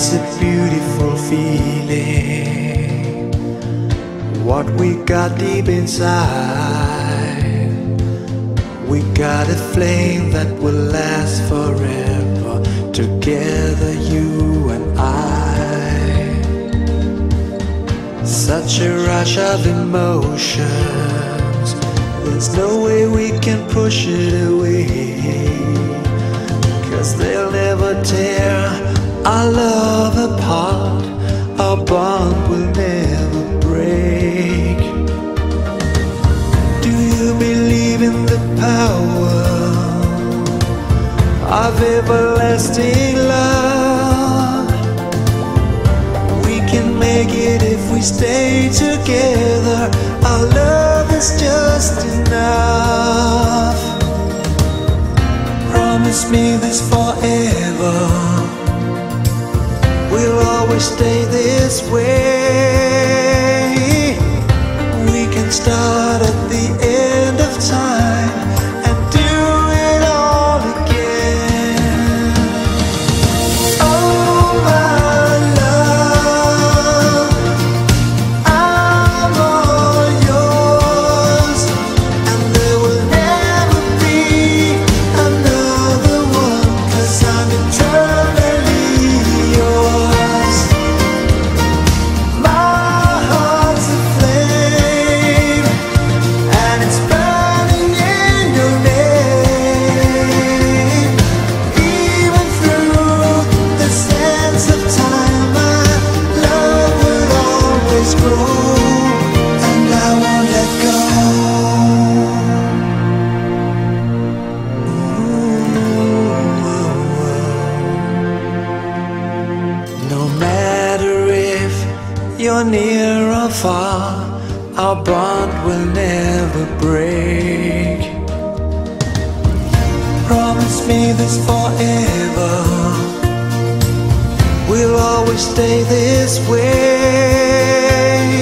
It's a beautiful feeling. What we got deep inside. We got a flame that will last forever. Together, you and I. Such a rush of emotions. There's no way we can push it away. Cause they'll never tear our love apart. Our bond will never break. Do you believe in the power of everlasting love? We can make it if we stay together. Our love is just enough. Promise me this forever. We'll always stay this way. You're near or far, our bond will never break. Promise me this forever. We'll always stay this way.